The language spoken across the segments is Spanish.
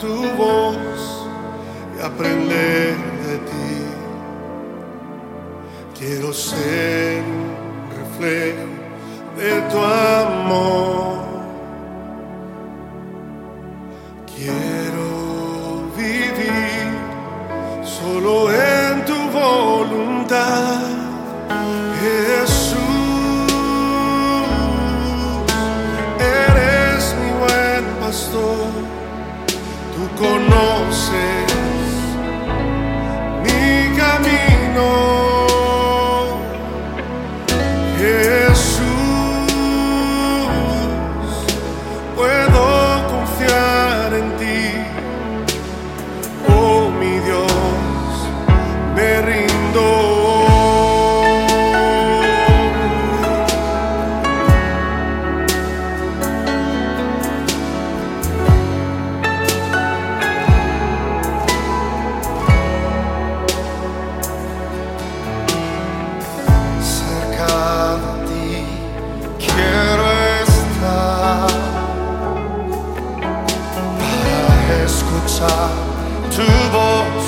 tu voz y aprender de ti. Quiero ser un reflejo de tu amor. Quiero vivir solo en tu voluntad. Es tu voz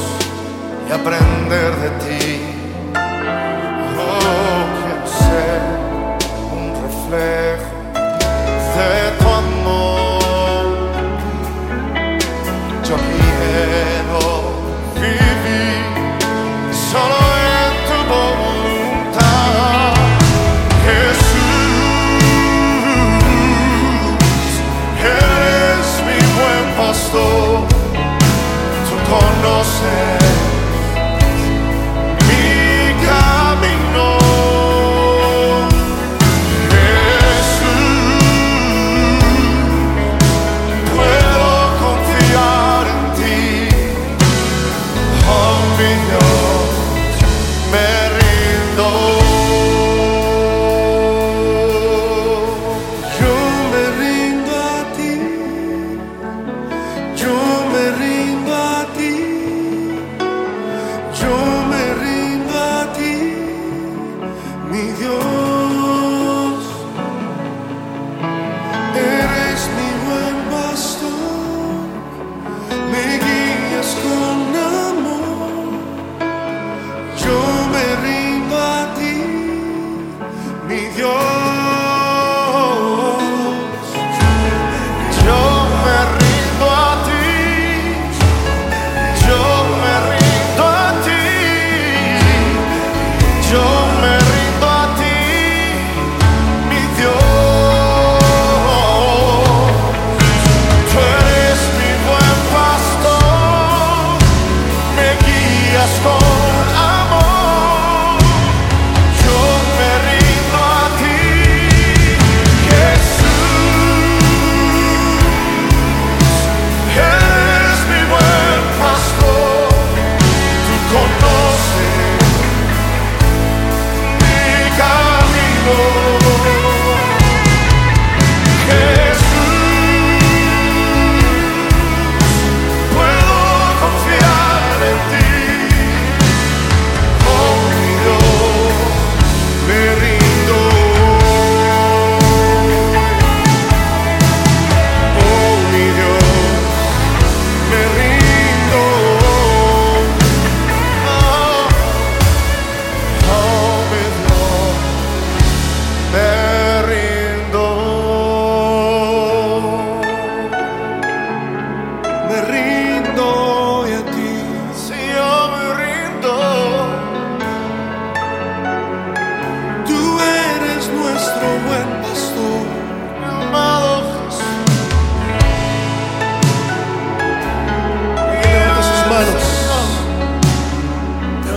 y aprender de ti.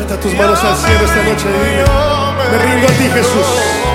Tus manos al cielo esta noche y me rindo a ti Jesús.